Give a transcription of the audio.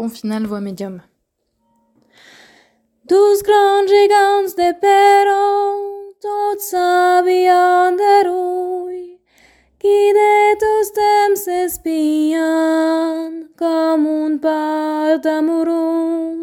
Pont final, voix médium. Tous grands gigants de perro, tots sabien de rui, qui de tous temps espien com un part amorós.